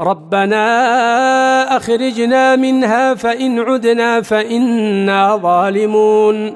ربنا أخرجنا منها فإن عدنا فإنا ظالمون.